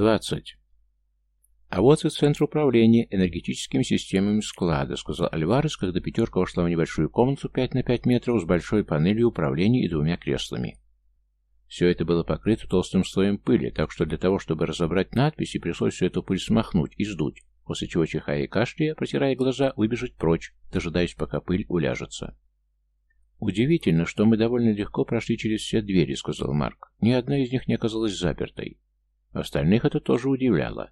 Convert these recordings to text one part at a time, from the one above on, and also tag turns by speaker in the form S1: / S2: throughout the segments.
S1: «Двадцать». «А вот и центр управления энергетическими системами склада», — сказал Альварес, когда пятерка вошла в небольшую комнату 5 на 5 метров с большой панелью управления и двумя креслами. Все это было покрыто толстым слоем пыли, так что для того, чтобы разобрать надписи, пришлось всю эту пыль смахнуть и сдуть, после чего, чихая и кашляя, протирая глаза, выбежать прочь, дожидаясь, пока пыль уляжется. «Удивительно, что мы довольно легко прошли через все двери», — сказал Марк. «Ни одна из них не оказалась запертой. Остальных это тоже удивляло».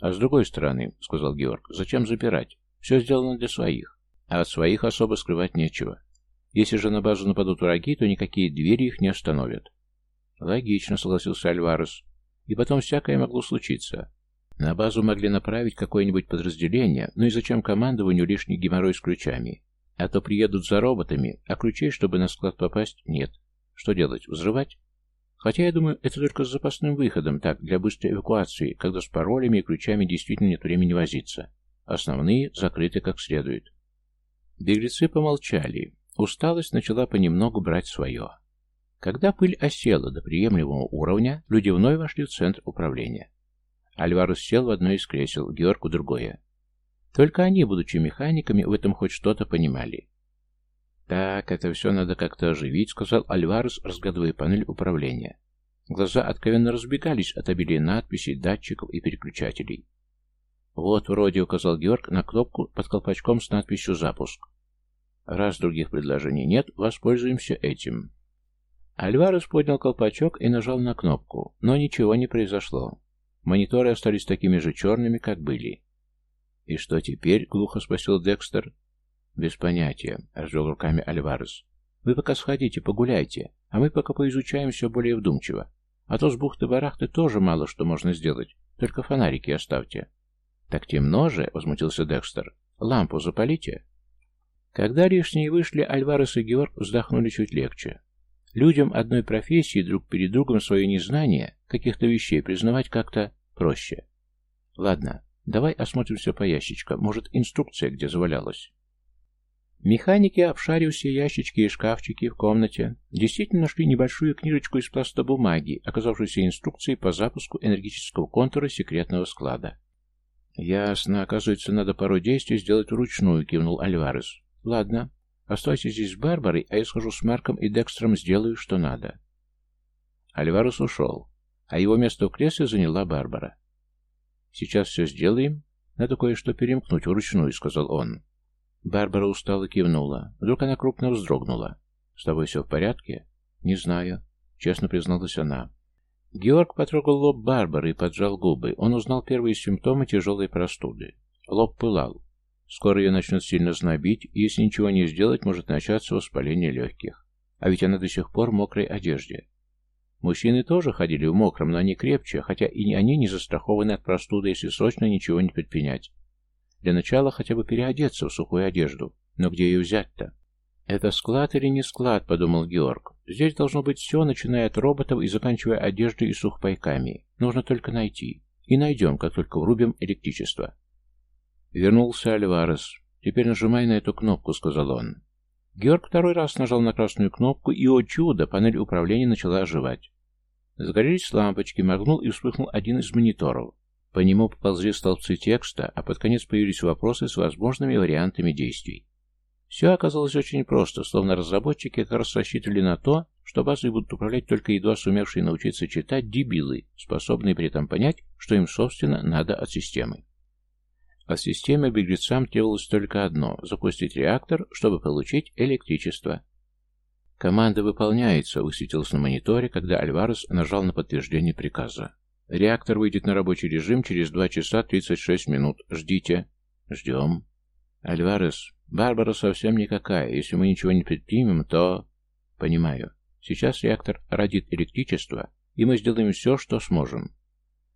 S1: «А с другой стороны», — сказал Георг, — «зачем запирать? Все сделано для своих. А от своих особо скрывать нечего. Если же на базу нападут враги, то никакие двери их не остановят». «Логично», — согласился Альварес. «И потом всякое могло случиться. На базу могли направить какое-нибудь подразделение, но и зачем командованию лишний геморрой с ключами? А то приедут за роботами, а ключей, чтобы на склад попасть, нет. Что делать, взрывать? Хотя, я думаю, это только с запасным выходом, так, для быстрой эвакуации, когда с паролями и ключами действительно нет времени возиться. Основные закрыты как следует. Беглецы помолчали. Усталость начала понемногу брать свое. Когда пыль осела до приемлемого уровня, люди вновь вошли в центр управления. Альварус сел в одно из кресел, Георг в другое. Только они, будучи механиками, в этом хоть что-то понимали. «Так, это все надо как-то оживить», — сказал Альварес, разгадывая панель управления. Глаза откровенно разбегались от обилия надписей, датчиков и переключателей. «Вот, вроде», — указал Георг на кнопку под колпачком с надписью «Запуск». «Раз других предложений нет, воспользуемся этим». Альварес поднял колпачок и нажал на кнопку, но ничего не произошло. Мониторы остались такими же черными, как были. «И что теперь?» — глухо спросил Декстер. «Без понятия», — развел руками Альварес. «Вы пока сходите, погуляйте, а мы пока поизучаем все более вдумчиво. А то с бухты-барахты тоже мало что можно сделать, только фонарики оставьте». «Так темно же», — возмутился Декстер. «Лампу запалите». Когда лишние вышли, Альварес и Георг вздохнули чуть легче. Людям одной профессии друг перед другом свое незнание каких-то вещей признавать как-то проще. Ладно, давай осмотрим все по ящичкам. Может, инструкция где завалялась? Механики, обшарив все ящички и шкафчики в комнате, действительно нашли небольшую книжечку из пласта бумаги, оказавшуюся инструкцией по запуску энергетического контура секретного склада. «Ясно. Оказывается, надо пару действий сделать вручную», — кивнул Альварес. «Ладно. Оставайся здесь с Барбарой, а я схожу с Марком и Декстером, сделаю, что надо». Альварес ушел, а его место в кресле заняла Барбара. «Сейчас все сделаем. Надо кое-что перемкнуть вручную», — сказал он. Барбара устало кивнула. Вдруг она крупно вздрогнула. «С тобой все в порядке?» «Не знаю», — честно призналась она. Георг потрогал лоб Барбары и поджал губы. Он узнал первые симптомы тяжелой простуды. Лоб пылал. Скоро ее начнет сильно знобить, и если ничего не сделать, может начаться воспаление легких. А ведь она до сих пор в мокрой одежде. Мужчины тоже ходили в мокром, но они крепче, хотя и они не застрахованы от простуды, если срочно ничего не предпринять. Для начала хотя бы переодеться в сухую одежду. Но где ее взять-то? «Это склад или не склад?» — подумал Георг. «Здесь должно быть все, начиная от роботов и заканчивая одеждой и сухпайками. Нужно только найти. И найдем, как только врубим электричество». Вернулся Альварес. «Теперь нажимай на эту кнопку», — сказал он. Георг второй раз нажал на красную кнопку, и, о чудо, панель управления начала оживать. Загорелись лампочки, моргнул и вспыхнул один из мониторов. По нему поползли столбцы текста, а под конец появились вопросы с возможными вариантами действий. Все оказалось очень просто, словно разработчики как раз рассчитывали на то, что базой будут управлять только едва сумевшие научиться читать дебилы, способные при этом понять, что им, собственно, надо от системы. От системы беглецам требовалось только одно – запустить реактор, чтобы получить электричество. «Команда выполняется», – высветилось на мониторе, когда Альварес нажал на подтверждение приказа. Реактор выйдет на рабочий режим через 2 часа 36 минут. Ждите. Ждем. Альварес, Барбара совсем никакая. Если мы ничего не предпримем, то... Понимаю. Сейчас реактор родит электричество, и мы сделаем все, что сможем.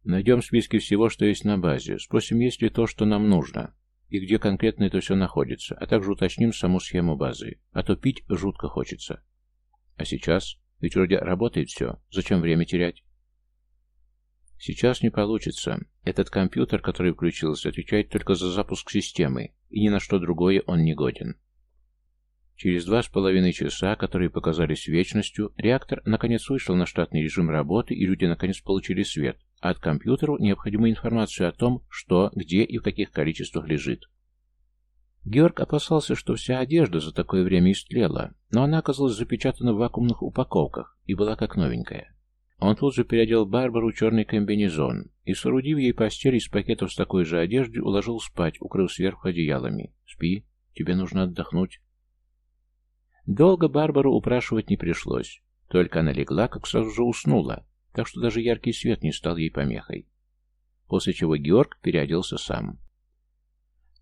S1: Найдем списки всего, что есть на базе. Спросим, есть ли то, что нам нужно. И где конкретно это все находится. А также уточним саму схему базы. А то пить жутко хочется. А сейчас? Ведь вроде работает все. Зачем время терять? Сейчас не получится. Этот компьютер, который включился, отвечает только за запуск системы, и ни на что другое он не годен. Через два с половиной часа, которые показались вечностью, реактор наконец вышел на штатный режим работы, и люди наконец получили свет, а от компьютера необходимую информацию о том, что, где и в каких количествах лежит. Георг опасался, что вся одежда за такое время истлела, но она оказалась запечатана в вакуумных упаковках и была как новенькая. Он тут же переодел Барбару черный комбинезон и, соорудив ей постель из пакетов с такой же одеждой, уложил спать, укрыв сверху одеялами. «Спи, тебе нужно отдохнуть». Долго Барбару упрашивать не пришлось. Только она легла, как сразу же уснула, так что даже яркий свет не стал ей помехой. После чего Георг переоделся сам.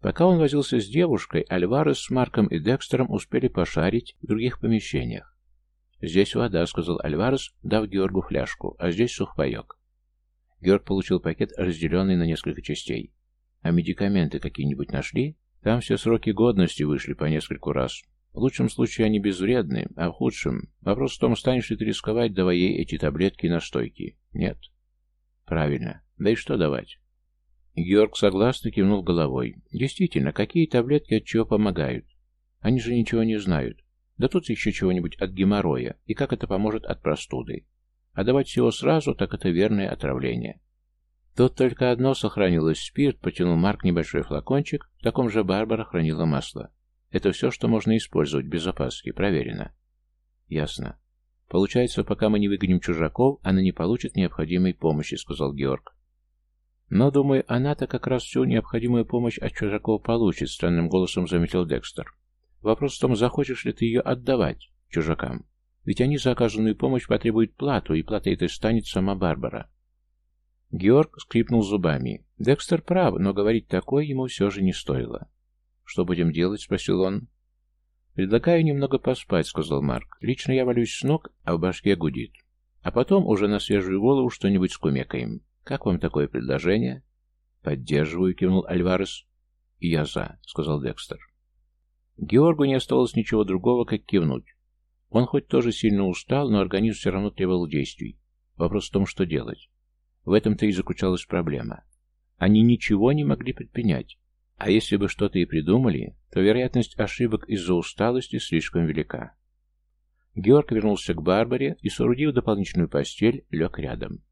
S1: Пока он возился с девушкой, Альварес с Марком и Декстером успели пошарить в других помещениях. «Здесь вода», — сказал Альварес, дав Георгу фляжку, — «а здесь сухпайок». Георг получил пакет, разделенный на несколько частей. «А медикаменты какие-нибудь нашли?» «Там все сроки годности вышли по нескольку раз. В лучшем случае они безвредны, а в худшем... Вопрос в том, станешь ли ты рисковать, давая ей эти таблетки и настойки. Нет. Правильно. Да и что давать? Георг согласно кивнул головой. Действительно, какие таблетки от чего помогают? Они же ничего не знают. Да тут еще чего-нибудь от геморроя, и как это поможет от простуды. А давать всего сразу, так это верное отравление. Тут только одно сохранилось спирт, потянул Марк небольшой флакончик, в таком же Барбара хранила масло. Это все, что можно использовать без опаски, проверено. Ясно. Получается, пока мы не выгоним чужаков, она не получит необходимой помощи, сказал Георг. Но, думаю, она-то как раз всю необходимую помощь от чужаков получит, странным голосом заметил Декстер. Вопрос в том, захочешь ли ты ее отдавать чужакам. Ведь они за оказанную помощь потребуют плату, и платой этой станет сама Барбара. Георг скрипнул зубами. Декстер прав, но говорить такое ему все же не стоило. «Что будем делать?» — спросил он. «Предлагаю немного поспать», — сказал Марк. «Лично я валюсь с ног, а в башке гудит. А потом уже на свежую голову что-нибудь скумекаем. Как вам такое предложение?» «Поддерживаю», — кивнул Альварес. «И я за», — сказал Декстер. Георгу не осталось ничего другого, как кивнуть. Он хоть тоже сильно устал, но организм все равно требовал действий. Вопрос в том, что делать. В этом-то и заключалась проблема. Они ничего не могли предпринять. А если бы что-то и придумали, то вероятность ошибок из-за усталости слишком велика. Георг вернулся к Барбаре и, соорудив дополнительную постель, лег рядом.